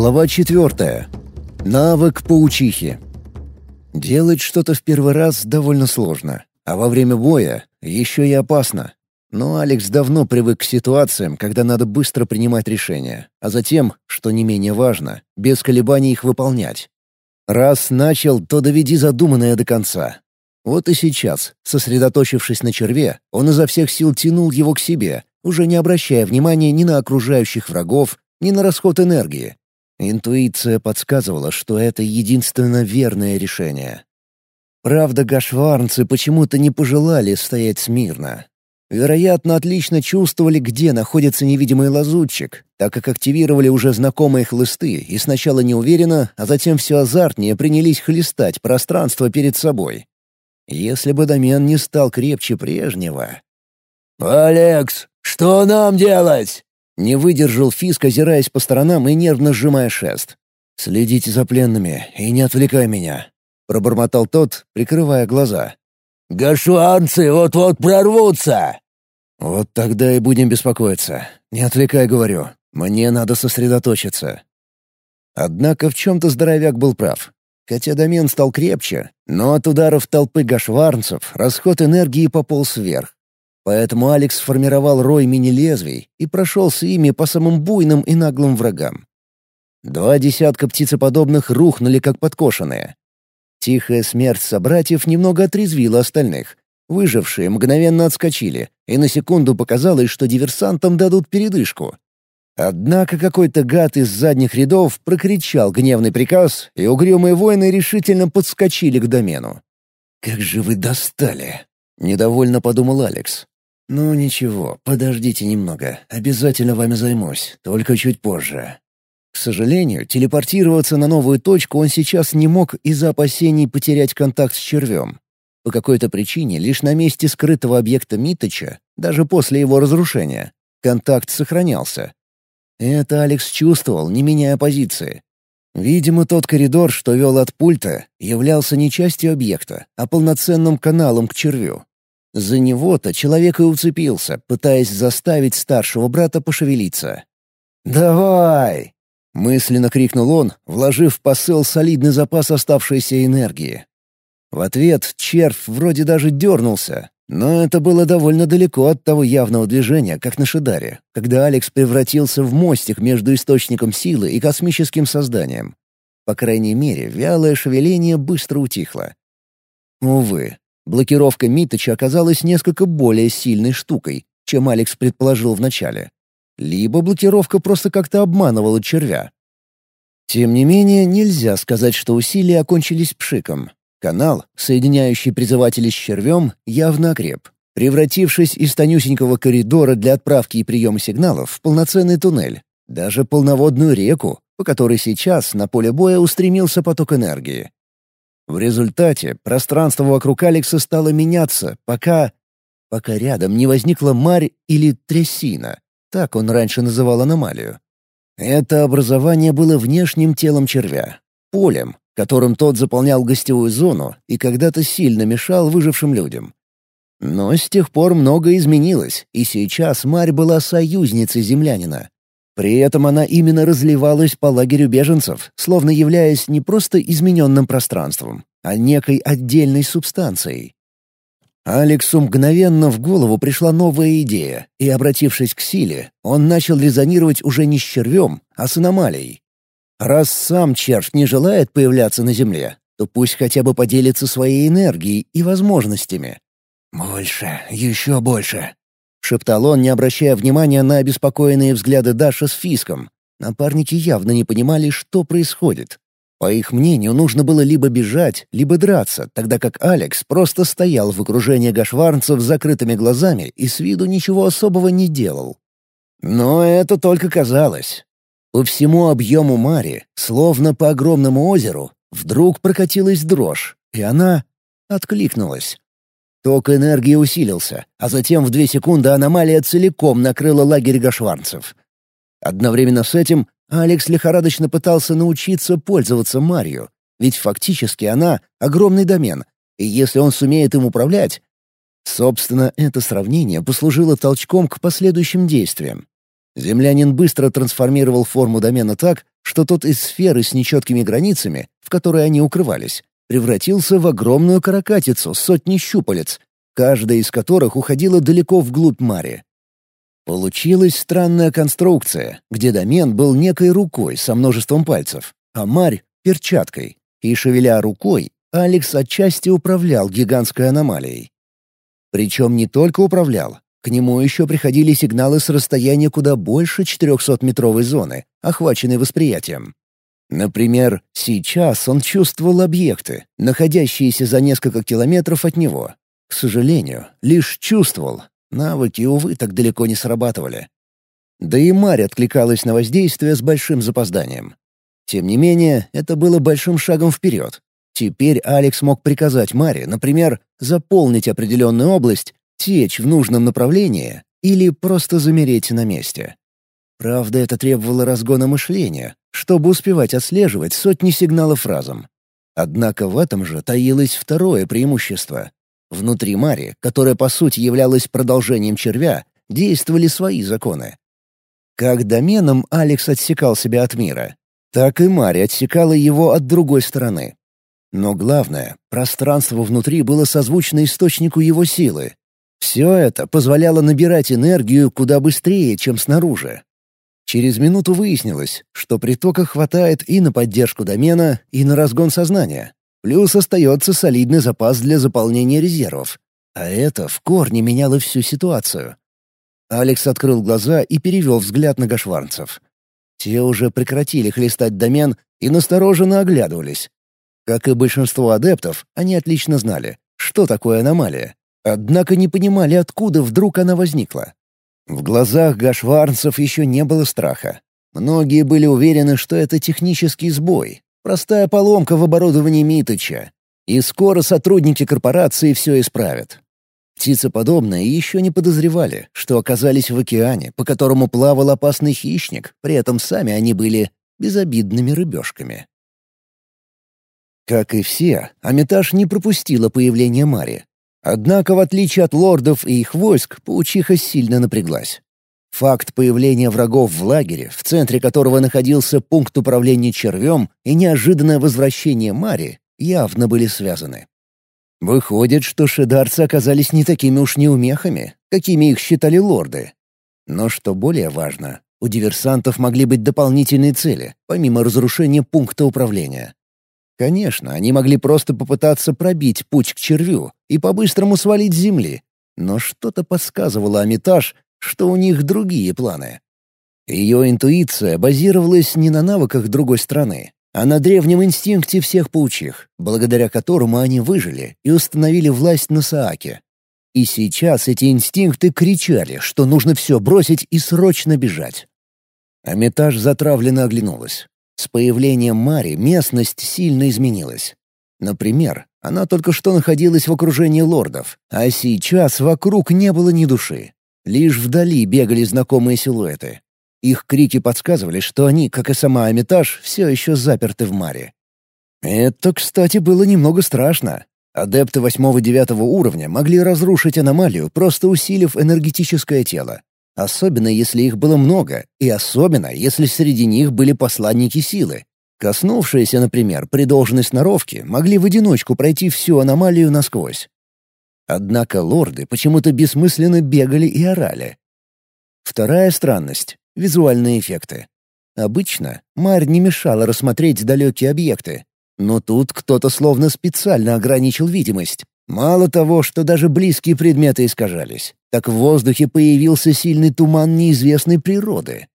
Глава четвертая. Навык паучихи. Делать что-то в первый раз довольно сложно, а во время боя еще и опасно. Но Алекс давно привык к ситуациям, когда надо быстро принимать решения, а затем, что не менее важно, без колебаний их выполнять. Раз начал, то доведи задуманное до конца. Вот и сейчас, сосредоточившись на черве, он изо всех сил тянул его к себе, уже не обращая внимания ни на окружающих врагов, ни на расход энергии. Интуиция подсказывала, что это единственно верное решение. Правда, гашварнцы почему-то не пожелали стоять смирно. Вероятно, отлично чувствовали, где находится невидимый лазутчик, так как активировали уже знакомые хлысты и сначала неуверенно, а затем все азартнее принялись хлестать пространство перед собой. Если бы домен не стал крепче прежнего... «Алекс, что нам делать?» Не выдержал Фиск, озираясь по сторонам и нервно сжимая шест. «Следите за пленными и не отвлекай меня», — пробормотал тот, прикрывая глаза. «Гашуанцы вот-вот прорвутся!» «Вот тогда и будем беспокоиться. Не отвлекай, говорю. Мне надо сосредоточиться». Однако в чем-то здоровяк был прав. Хотя домен стал крепче, но от ударов толпы гашварнцев расход энергии пополз вверх. Поэтому Алекс сформировал рой мини-лезвий и прошелся ими по самым буйным и наглым врагам. Два десятка птицеподобных рухнули как подкошенные. Тихая смерть собратьев немного отрезвила остальных. Выжившие мгновенно отскочили, и на секунду показалось, что диверсантам дадут передышку. Однако какой-то гад из задних рядов прокричал гневный приказ, и угрюмые воины решительно подскочили к домену. «Как же вы достали!» — недовольно подумал Алекс. «Ну ничего, подождите немного. Обязательно вами займусь, только чуть позже». К сожалению, телепортироваться на новую точку он сейчас не мог из-за опасений потерять контакт с червем. По какой-то причине лишь на месте скрытого объекта Миточа, даже после его разрушения, контакт сохранялся. Это Алекс чувствовал, не меняя позиции. Видимо, тот коридор, что вел от пульта, являлся не частью объекта, а полноценным каналом к червю. За него-то человек и уцепился, пытаясь заставить старшего брата пошевелиться. «Давай!» — мысленно крикнул он, вложив в посыл солидный запас оставшейся энергии. В ответ червь вроде даже дернулся, но это было довольно далеко от того явного движения, как на Шидаре, когда Алекс превратился в мостик между источником силы и космическим созданием. По крайней мере, вялое шевеление быстро утихло. Увы, Блокировка Миточа оказалась несколько более сильной штукой, чем Алекс предположил вначале. Либо блокировка просто как-то обманывала червя. Тем не менее, нельзя сказать, что усилия окончились пшиком. Канал, соединяющий призывателей с червем, явно окреп, превратившись из тонюсенького коридора для отправки и приема сигналов в полноценный туннель, даже полноводную реку, по которой сейчас на поле боя устремился поток энергии. В результате пространство вокруг Алекса стало меняться, пока... пока рядом не возникла марь или трясина. Так он раньше называл аномалию. Это образование было внешним телом червя, полем, которым тот заполнял гостевую зону и когда-то сильно мешал выжившим людям. Но с тех пор многое изменилось, и сейчас Марь была союзницей землянина. При этом она именно разливалась по лагерю беженцев, словно являясь не просто измененным пространством, а некой отдельной субстанцией. Алексу мгновенно в голову пришла новая идея, и, обратившись к силе, он начал резонировать уже не с червем, а с аномалией. Раз сам червь не желает появляться на Земле, то пусть хотя бы поделится своей энергией и возможностями. «Больше, еще больше», — шептал он, не обращая внимания на обеспокоенные взгляды Даша с Фиском. Напарники явно не понимали, что происходит. По их мнению, нужно было либо бежать, либо драться, тогда как Алекс просто стоял в окружении гашварнцев с закрытыми глазами и с виду ничего особого не делал. Но это только казалось. По всему объему Мари, словно по огромному озеру, вдруг прокатилась дрожь, и она откликнулась. Ток энергии усилился, а затем в две секунды аномалия целиком накрыла лагерь гашварнцев. Одновременно с этим Алекс лихорадочно пытался научиться пользоваться Марью, ведь фактически она — огромный домен, и если он сумеет им управлять... Собственно, это сравнение послужило толчком к последующим действиям. Землянин быстро трансформировал форму домена так, что тот из сферы с нечеткими границами, в которой они укрывались, превратился в огромную каракатицу сотни щупалец, каждая из которых уходила далеко вглубь Мари. Получилась странная конструкция, где домен был некой рукой со множеством пальцев, а Марь — перчаткой, и, шевеля рукой, Алекс отчасти управлял гигантской аномалией. Причем не только управлял, к нему еще приходили сигналы с расстояния куда больше 400-метровой зоны, охваченной восприятием. Например, сейчас он чувствовал объекты, находящиеся за несколько километров от него. К сожалению, лишь чувствовал. Навыки, увы, так далеко не срабатывали. Да и Марь откликалась на воздействие с большим запозданием. Тем не менее, это было большим шагом вперед. Теперь Алекс мог приказать Маре, например, заполнить определенную область, течь в нужном направлении или просто замереть на месте. Правда, это требовало разгона мышления, чтобы успевать отслеживать сотни сигналов разом. Однако в этом же таилось второе преимущество. Внутри Мари, которая по сути являлась продолжением червя, действовали свои законы. Как доменом Алекс отсекал себя от мира, так и Мари отсекала его от другой стороны. Но главное, пространство внутри было созвучно источнику его силы. Все это позволяло набирать энергию куда быстрее, чем снаружи. Через минуту выяснилось, что притока хватает и на поддержку домена, и на разгон сознания. Плюс остается солидный запас для заполнения резервов. А это в корне меняло всю ситуацию. Алекс открыл глаза и перевел взгляд на гашварнцев. Те уже прекратили хлестать домен и настороженно оглядывались. Как и большинство адептов, они отлично знали, что такое аномалия. Однако не понимали, откуда вдруг она возникла. В глазах гашварнцев еще не было страха. Многие были уверены, что это технический сбой, простая поломка в оборудовании Митыча. И скоро сотрудники корпорации все исправят. Птицеподобные еще не подозревали, что оказались в океане, по которому плавал опасный хищник, при этом сами они были безобидными рыбешками. Как и все, Амитаж не пропустила появление Мари. Однако, в отличие от лордов и их войск, паучиха сильно напряглась. Факт появления врагов в лагере, в центре которого находился пункт управления червем, и неожиданное возвращение Мари явно были связаны. Выходит, что шедарцы оказались не такими уж неумехами, какими их считали лорды. Но что более важно, у диверсантов могли быть дополнительные цели, помимо разрушения пункта управления. Конечно, они могли просто попытаться пробить путь к червю и по-быстрому свалить земли, но что-то подсказывало Амитаж, что у них другие планы. Ее интуиция базировалась не на навыках другой страны, а на древнем инстинкте всех паучих, благодаря которому они выжили и установили власть на Сааке. И сейчас эти инстинкты кричали, что нужно все бросить и срочно бежать. Амитаж затравленно оглянулась. С появлением Мари местность сильно изменилась. Например, она только что находилась в окружении лордов, а сейчас вокруг не было ни души. Лишь вдали бегали знакомые силуэты. Их крики подсказывали, что они, как и сама Амитаж, все еще заперты в Маре. Это, кстати, было немного страшно. Адепты восьмого-девятого уровня могли разрушить аномалию, просто усилив энергетическое тело. Особенно, если их было много, и особенно, если среди них были посланники силы. Коснувшиеся, например, при должной сноровке, могли в одиночку пройти всю аномалию насквозь. Однако лорды почему-то бессмысленно бегали и орали. Вторая странность — визуальные эффекты. Обычно Марь не мешала рассмотреть далекие объекты, но тут кто-то словно специально ограничил видимость. Мало того, что даже близкие предметы искажались, так в воздухе появился сильный туман неизвестной природы.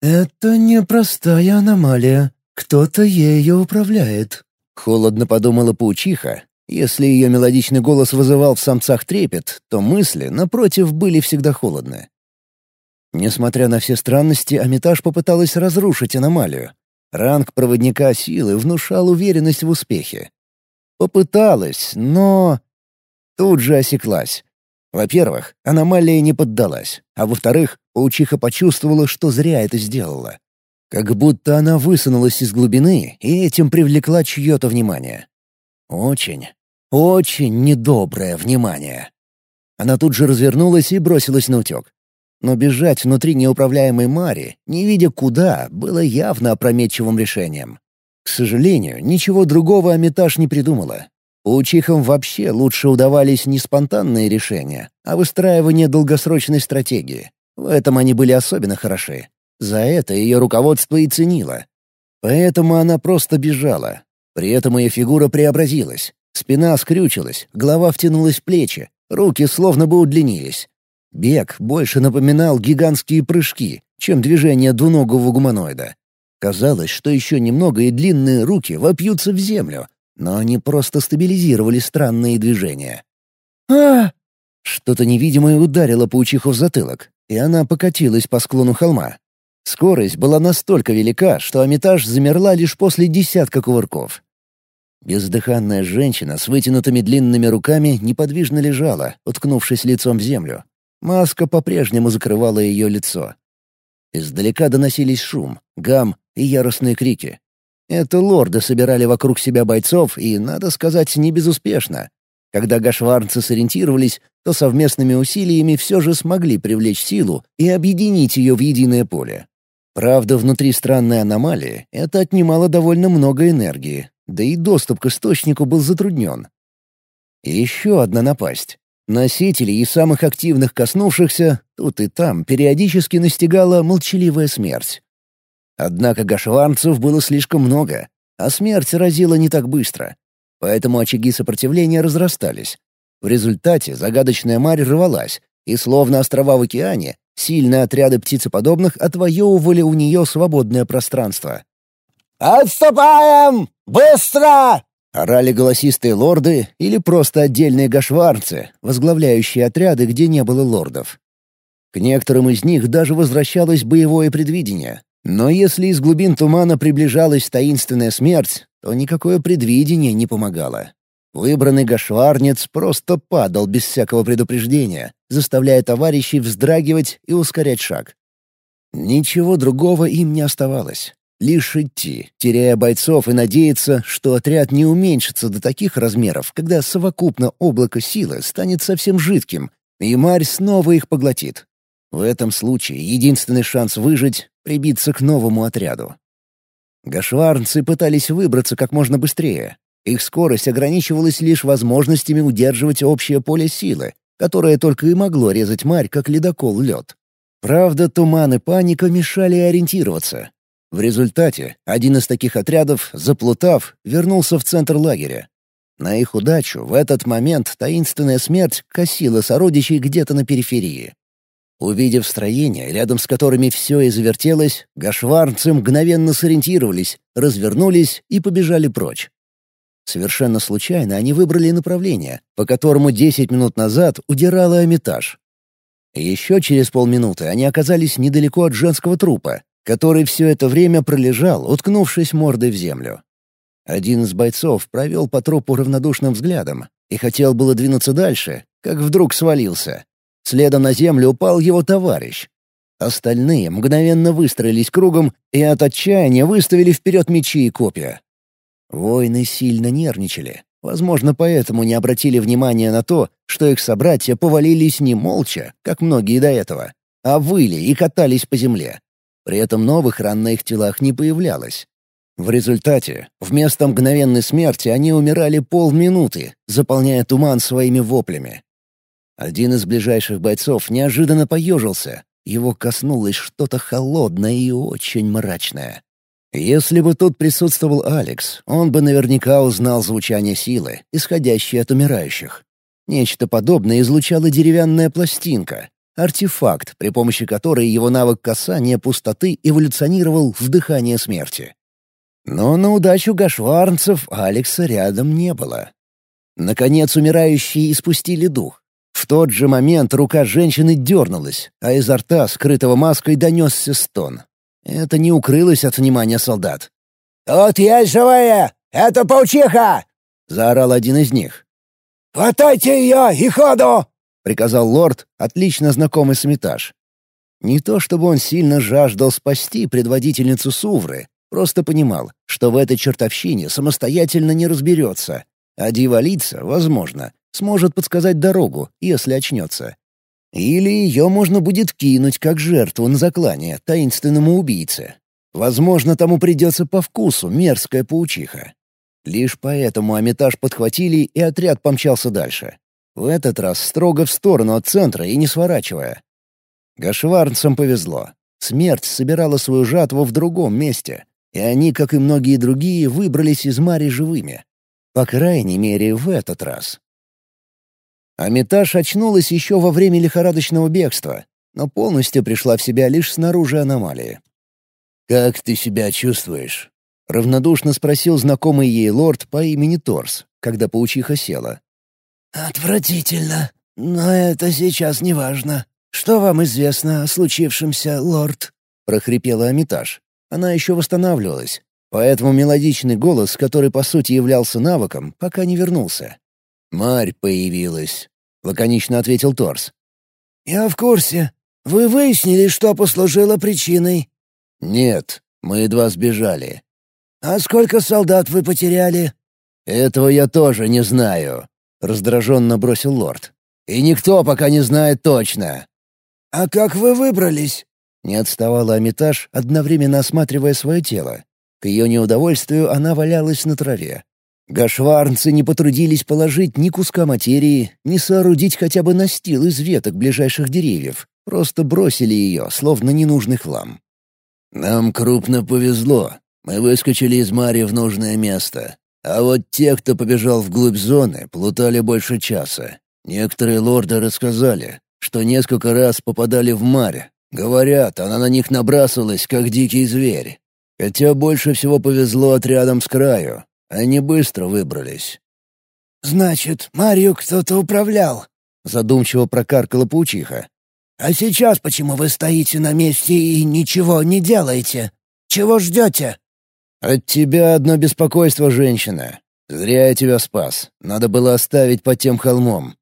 «Это непростая аномалия. Кто-то ею управляет», — холодно подумала паучиха. Если ее мелодичный голос вызывал в самцах трепет, то мысли, напротив, были всегда холодны. Несмотря на все странности, Амитаж попыталась разрушить аномалию. Ранг проводника силы внушал уверенность в успехе. Попыталась, но тут же осеклась. Во-первых, аномалия не поддалась, а во-вторых, паучиха почувствовала, что зря это сделала. Как будто она высунулась из глубины и этим привлекла чье-то внимание. Очень, очень недоброе внимание. Она тут же развернулась и бросилась на утек. Но бежать внутри неуправляемой Мари, не видя куда, было явно опрометчивым решением. К сожалению, ничего другого Амитаж не придумала. Паучихам вообще лучше удавались не спонтанные решения, а выстраивание долгосрочной стратегии. В этом они были особенно хороши. За это ее руководство и ценило. Поэтому она просто бежала. При этом ее фигура преобразилась. Спина скрючилась, голова втянулась в плечи, руки словно бы удлинились. Бег больше напоминал гигантские прыжки, чем движение двуногого гуманоида. Казалось, что еще немного и длинные руки вопьются в землю, но они просто стабилизировали странные движения. а Что-то невидимое ударило паучиху в затылок, и она покатилась по склону холма. Скорость была настолько велика, что Амитаж замерла лишь после десятка кувырков. Бездыханная женщина с вытянутыми длинными руками неподвижно лежала, уткнувшись лицом в землю. Маска по-прежнему закрывала ее лицо. Издалека доносились шум, гам и яростные крики. Это лорды собирали вокруг себя бойцов, и, надо сказать, не безуспешно. Когда гашварнцы сориентировались, то совместными усилиями все же смогли привлечь силу и объединить ее в единое поле. Правда, внутри странной аномалии это отнимало довольно много энергии, да и доступ к источнику был затруднен. И еще одна напасть. Носителей и самых активных коснувшихся тут и там периодически настигала молчаливая смерть. Однако гашванцев было слишком много, а смерть разила не так быстро. Поэтому очаги сопротивления разрастались. В результате загадочная марь рвалась, и словно острова в океане, сильные отряды птицеподобных отвоевывали у нее свободное пространство. «Отступаем! Быстро!» — орали голосистые лорды или просто отдельные гашварцы, возглавляющие отряды, где не было лордов. К некоторым из них даже возвращалось боевое предвидение, но если из глубин тумана приближалась таинственная смерть, то никакое предвидение не помогало. Выбранный гашварнец просто падал без всякого предупреждения, заставляя товарищей вздрагивать и ускорять шаг. Ничего другого им не оставалось. Лишь идти, теряя бойцов и надеяться, что отряд не уменьшится до таких размеров, когда совокупно облако силы станет совсем жидким, и Марь снова их поглотит. В этом случае единственный шанс выжить — прибиться к новому отряду. Гашварнцы пытались выбраться как можно быстрее. Их скорость ограничивалась лишь возможностями удерживать общее поле силы, которое только и могло резать марь, как ледокол лед. Правда, туман и паника мешали ориентироваться. В результате один из таких отрядов, заплутав, вернулся в центр лагеря. На их удачу в этот момент таинственная смерть косила сородичей где-то на периферии. Увидев строения, рядом с которыми все и завертелось, гашварцы мгновенно сориентировались, развернулись и побежали прочь. Совершенно случайно они выбрали направление, по которому десять минут назад удирала Амитаж. Еще через полминуты они оказались недалеко от женского трупа, который все это время пролежал, уткнувшись мордой в землю. Один из бойцов провел по трупу равнодушным взглядом и хотел было двинуться дальше, как вдруг свалился. Следом на землю упал его товарищ. Остальные мгновенно выстроились кругом и от отчаяния выставили вперед мечи и копья. Воины сильно нервничали. Возможно, поэтому не обратили внимания на то, что их собратья повалились не молча, как многие до этого, а выли и катались по земле. При этом новых ран на их телах не появлялось. В результате, вместо мгновенной смерти они умирали полминуты, заполняя туман своими воплями. Один из ближайших бойцов неожиданно поежился. Его коснулось что-то холодное и очень мрачное. Если бы тут присутствовал Алекс, он бы наверняка узнал звучание силы, исходящее от умирающих. Нечто подобное излучала деревянная пластинка, артефакт, при помощи которой его навык касания пустоты эволюционировал в дыхание смерти. Но на удачу гашварнцев Алекса рядом не было. Наконец умирающие испустили дух. В тот же момент рука женщины дернулась, а изо рта, скрытого маской, донесся стон. Это не укрылось от внимания солдат. «Тут есть живая! Это паучиха!» — заорал один из них. «Хватайте ее и ходу!» — приказал лорд, отлично знакомый с Митаж. Не то чтобы он сильно жаждал спасти предводительницу Сувры, просто понимал, что в этой чертовщине самостоятельно не разберется, а дьяволица, возможно, сможет подсказать дорогу, если очнется. Или ее можно будет кинуть как жертву на заклание таинственному убийце. Возможно, тому придется по вкусу мерзкая паучиха. Лишь поэтому Амитаж подхватили, и отряд помчался дальше. В этот раз строго в сторону от центра и не сворачивая. Гашварнцам повезло. Смерть собирала свою жатву в другом месте, и они, как и многие другие, выбрались из Мари живыми. По крайней мере, в этот раз. Амитаж очнулась еще во время лихорадочного бегства, но полностью пришла в себя лишь снаружи аномалии. «Как ты себя чувствуешь?» — равнодушно спросил знакомый ей лорд по имени Торс, когда паучиха села. «Отвратительно, но это сейчас не важно. Что вам известно о случившемся, лорд?» — прохрипела Амитаж. Она еще восстанавливалась, поэтому мелодичный голос, который по сути являлся навыком, пока не вернулся. «Марь появилась», — лаконично ответил Торс. «Я в курсе. Вы выяснили, что послужило причиной?» «Нет, мы едва сбежали». «А сколько солдат вы потеряли?» «Этого я тоже не знаю», — раздраженно бросил лорд. «И никто пока не знает точно». «А как вы выбрались?» Не отставала Амитаж, одновременно осматривая свое тело. К ее неудовольствию она валялась на траве. Гашварнцы не потрудились положить ни куска материи, ни соорудить хотя бы настил из веток ближайших деревьев. Просто бросили ее, словно ненужный хлам. «Нам крупно повезло. Мы выскочили из Мари в нужное место. А вот те, кто побежал вглубь зоны, плутали больше часа. Некоторые лорды рассказали, что несколько раз попадали в Марь. Говорят, она на них набрасывалась, как дикий зверь. Хотя больше всего повезло отрядом с краю. Они быстро выбрались. «Значит, Марию кто-то управлял», — задумчиво прокаркала паучиха. «А сейчас почему вы стоите на месте и ничего не делаете? Чего ждете?» «От тебя одно беспокойство, женщина. Зря я тебя спас. Надо было оставить под тем холмом».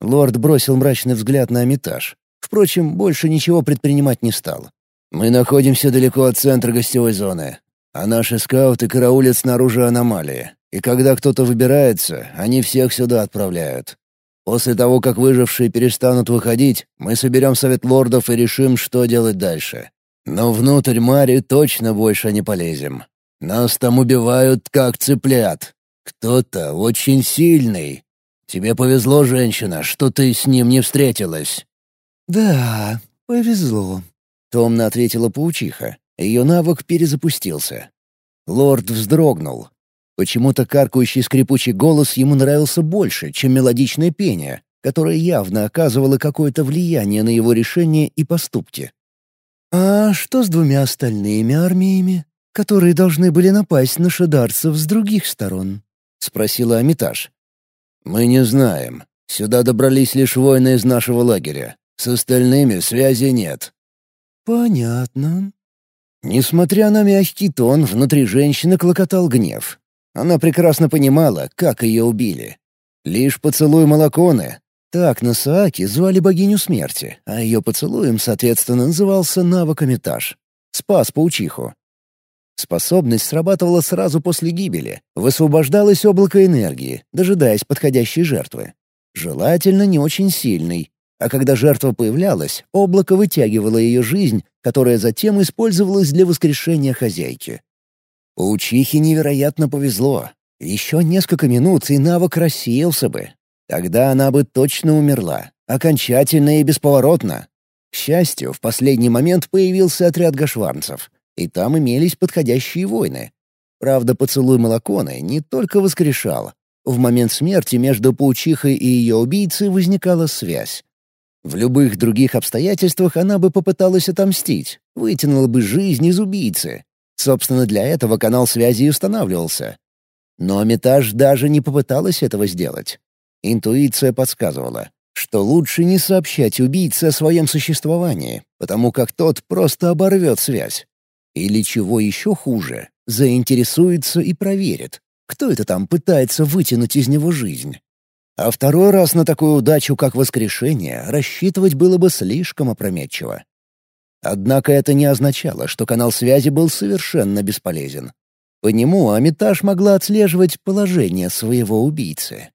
Лорд бросил мрачный взгляд на Амитаж. Впрочем, больше ничего предпринимать не стал. «Мы находимся далеко от центра гостевой зоны, а наши скауты караулят снаружи аномалии, и когда кто-то выбирается, они всех сюда отправляют. После того, как выжившие перестанут выходить, мы соберем совет лордов и решим, что делать дальше. Но внутрь Мари точно больше не полезем. Нас там убивают, как цыплят. Кто-то очень сильный. Тебе повезло, женщина, что ты с ним не встретилась». «Да, повезло», — томно ответила паучиха. Ее навык перезапустился. Лорд вздрогнул. Почему-то каркающий скрипучий голос ему нравился больше, чем мелодичное пение, которое явно оказывало какое-то влияние на его решения и поступки. «А что с двумя остальными армиями?» которые должны были напасть на шедарцев с других сторон?» — спросила Амитаж. «Мы не знаем. Сюда добрались лишь воины из нашего лагеря. С остальными связи нет». «Понятно». Несмотря на мягкий тон, внутри женщины клокотал гнев. Она прекрасно понимала, как ее убили. Лишь поцелуй Малаконы. Так на Сааке звали богиню смерти, а ее поцелуем, соответственно, назывался навык Амитаж. Спас паучиху. Способность срабатывала сразу после гибели. Высвобождалось облако энергии, дожидаясь подходящей жертвы. Желательно не очень сильный. А когда жертва появлялась, облако вытягивало ее жизнь, которая затем использовалась для воскрешения хозяйки. Паучихе невероятно повезло. Еще несколько минут, и навык рассеялся бы. Тогда она бы точно умерла. Окончательно и бесповоротно. К счастью, в последний момент появился отряд гашварнцев — и там имелись подходящие войны. Правда, поцелуй Малаконы не только воскрешал. В момент смерти между паучихой и ее убийцей возникала связь. В любых других обстоятельствах она бы попыталась отомстить, вытянула бы жизнь из убийцы. Собственно, для этого канал связи и устанавливался. Но Амитаж даже не попыталась этого сделать. Интуиция подсказывала, что лучше не сообщать убийце о своем существовании, потому как тот просто оборвет связь. Или чего еще хуже, заинтересуется и проверит, кто это там пытается вытянуть из него жизнь. А второй раз на такую удачу, как воскрешение, рассчитывать было бы слишком опрометчиво. Однако это не означало, что канал связи был совершенно бесполезен. По нему Амитаж могла отслеживать положение своего убийцы.